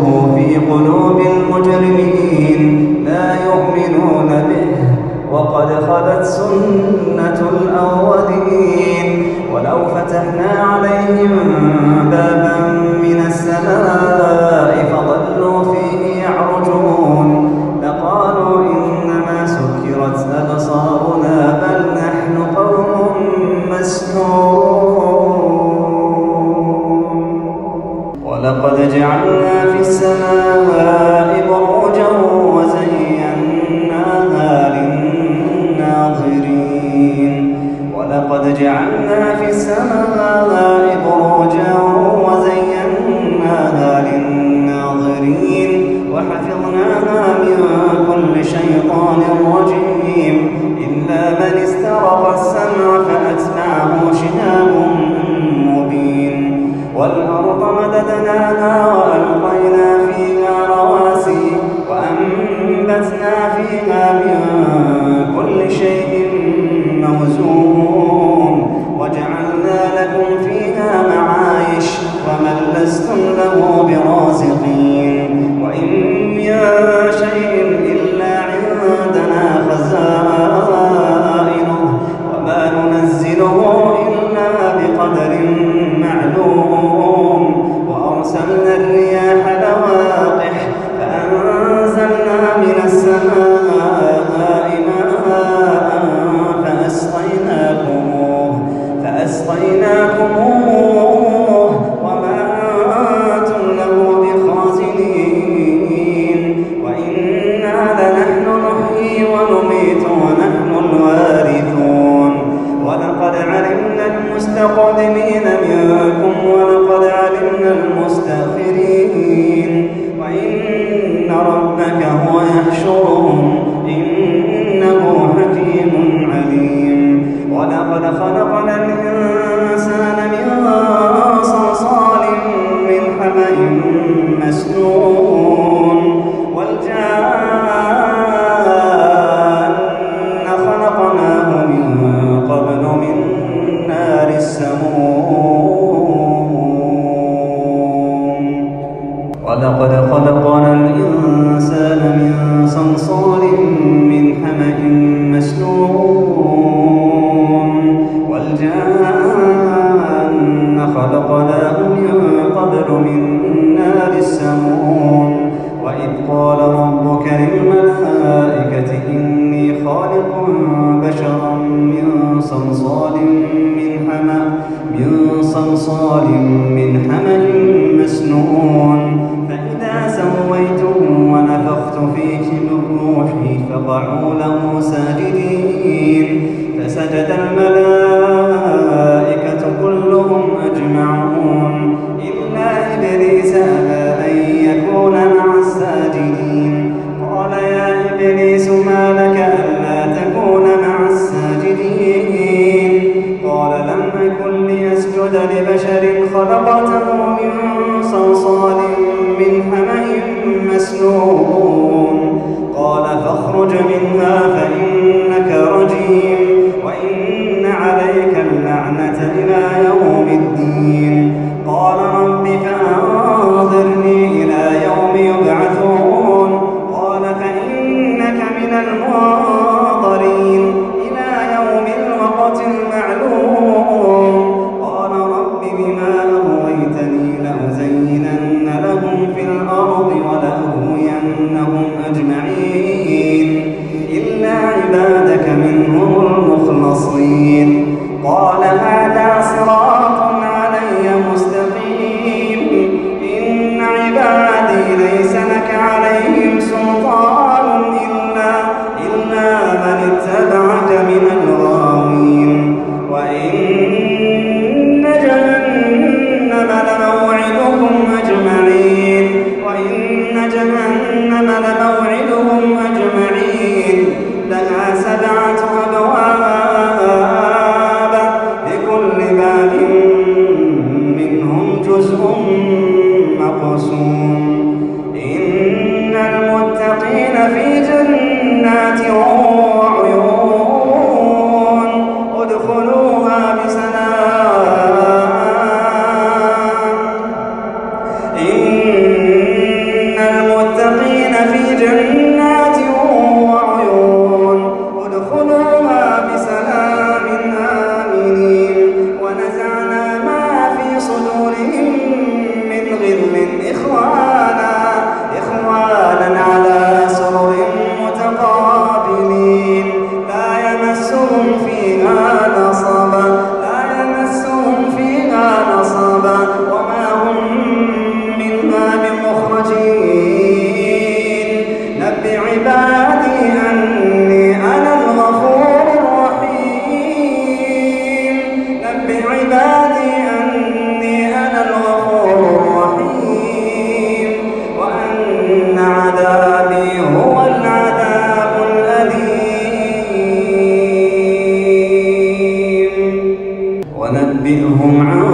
تسلكوه في قلوب المجرمين لا يؤمنون به. وقد خلت سنة الأولين. ولو فتحنا عليهم بابا من السماء ما في السماء بروج لستم له hasta الساجدين ونبئهم عن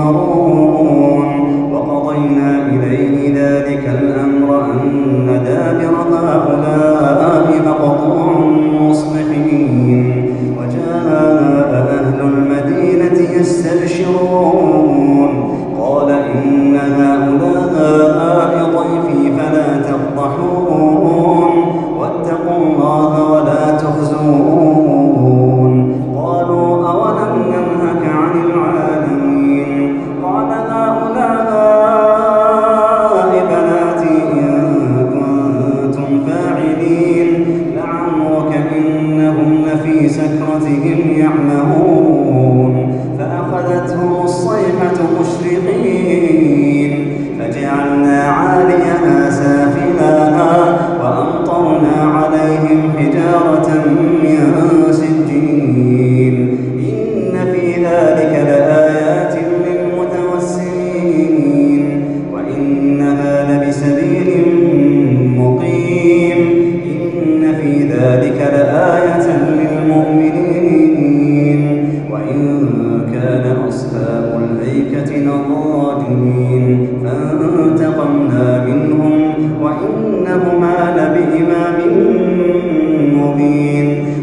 تؤمرون في سكرتهم يعمهون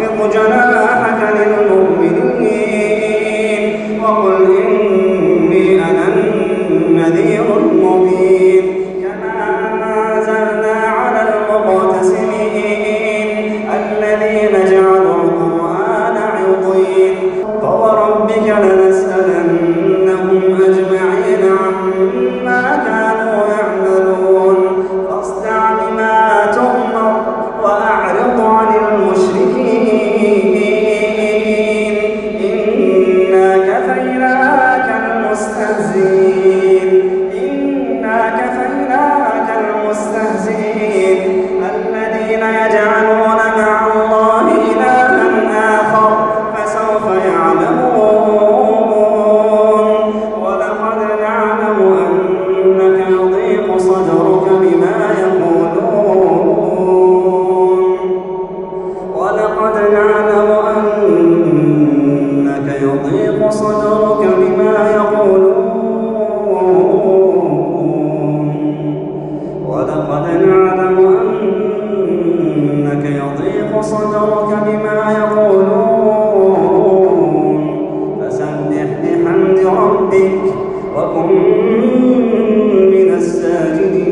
تخفض جناحها وكن من الساجدين.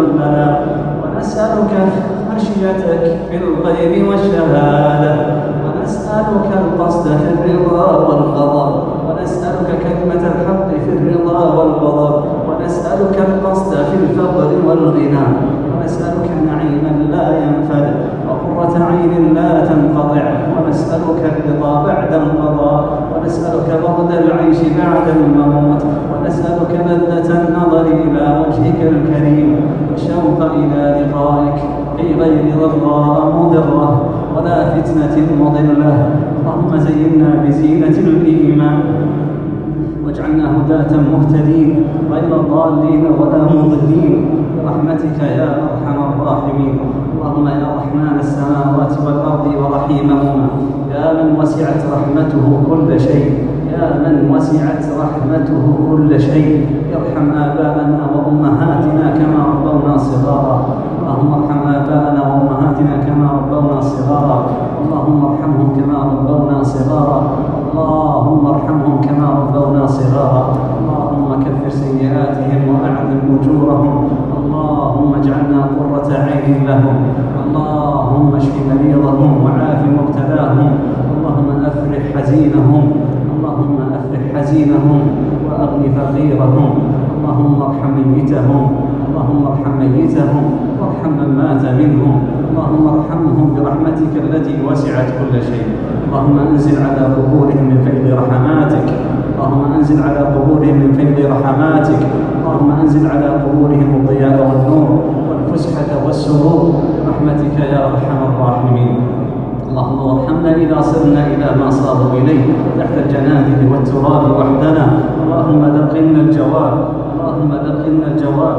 لنا ونسألك خشيتك في الغيب والشهادة. ونسألك القصد في الرضا والغضب ونسألك كلمة الحق في الرضا والغضب ونسألك القصد في الفقر والغنى. ونسألك نعيما لا ينفد وقرة عين لا تنقطع. ونسألك الرضا بعد القضاء. ونسألك بغد العيش بعد الموت. ونسألك لذة النظر إلى وجهك الكريم. ضراء مضرة ولا فتنة مضلة. اللهم زينا بزينة الإيمان واجعلنا هداة مهتدين غير ضالين ولا مضلين. برحمتك يا أرحم الراحمين. اللهم يا رحمن السماوات والأرض ورحيمهما. يا من وسعت رحمته كل شيء. يا من وسعت رحمته كل شيء. ارحم آباءنا وأمهاتنا كما ربونا صغارا. اللهم ارحم آباءنا وأمهاتنا كما ربونا صغارا. اللهم ارحمهم كما ربونا صغارا. اللهم ارحمهم كما ربونا صغارا. اللهم كفر سيئاتهم وأعظم أجورهم. اللهم اجعلنا قرة عين لهم. اللهم اشف مريضهم وعاف مبتلاهم. اللهم أفرح حزينهم. اللهم أفرح حزينهم وأغن فقيرهم. اللهم ارحم ميتهم. اللهم ارحم ميتهم. وارحم من مات منهم. اللهم ارحمهم برحمتك التي وسعت كل شيء. اللهم انزل على قبورهم من فيض رحماتك. اللهم انزل على قبورهم من فيض رحماتك. اللهم انزل على قبورهم الضياء والنور والفسحة والسرور برحمتك يا أرحم الراحمين. اللهم وارحمنا إذا صرنا إلى ما صاروا إليه تحت الجنادل والتراب وحدنا. اللهم لقنا الجواب. اللهم لقنا الجواب.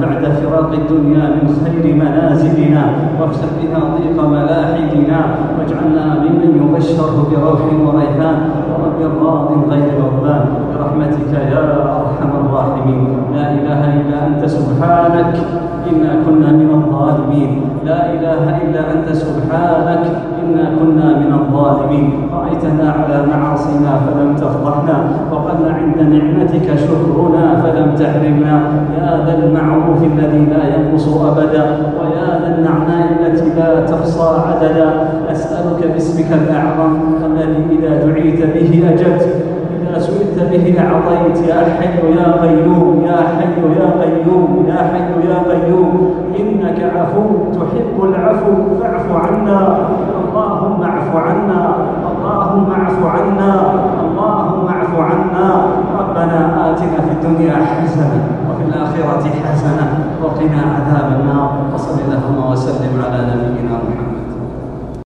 بعد فراق الدنيا من خير منازلنا وافتح بها ضيق ملاحدنا واجعلنا ممن يبشر بروح وريحان. ورب راض غير غضبان برحمتك يا أرحم الراحمين. لا إله إلا أنت سبحانك. إنا كنا من الظالمين. لا إله إلا أنت سبحانك. إنا كنا من الظالمين. رأيتنا على معاصينا فلم تفضحنا وقل عند نعمتك شكرنا فلم تحرمنا. يا ذا المعروف الذي لا ينقص أبدا ويا ذا النعماء التي لا تحصى عددا. أسألك باسمك الأعظم الذي إذا دعيت به أجبت إذا سئلت به أعطيت. يا حي يا قيوم يا حي يا قيوم يا حي يا قيوم إنك عفو تحب العفو فاعف عنا. الدنيا حسنة وفي الآخرة حسنة وقنا عذاب النار وصل اللهم وسلم على نبينا